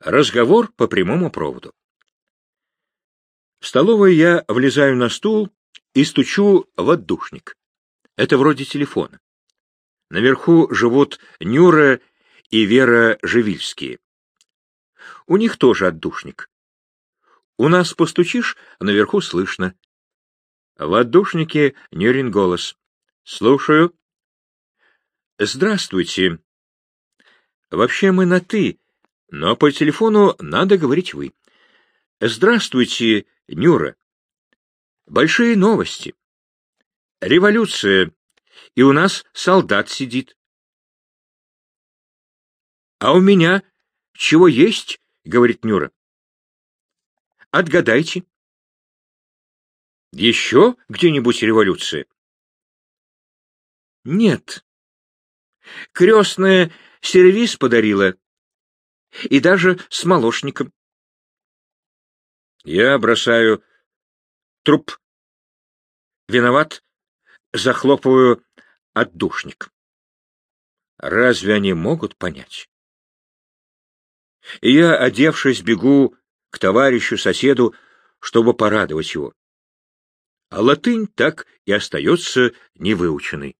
Разговор по прямому проводу. В столовой я влезаю на стул и стучу в отдушник. Это вроде телефона. Наверху живут Нюра и Вера Живильские. У них тоже отдушник. У нас постучишь, наверху слышно. В отдушнике Нюрин голос. Слушаю. Здравствуйте. Вообще мы на «ты», но по телефону надо говорить «вы». Здравствуйте, Нюра. Большие новости. Революция, и у нас солдат сидит. А у меня чего есть, говорит Нюра. Отгадайте. Еще где-нибудь революция? Нет. Крестная сервиз подарила. И даже с молочником. Я бросаю труп. Виноват, захлопываю отдушник. Разве они могут понять? Я, одевшись, бегу к товарищу-соседу, чтобы порадовать его. А латынь так и остается невыученной.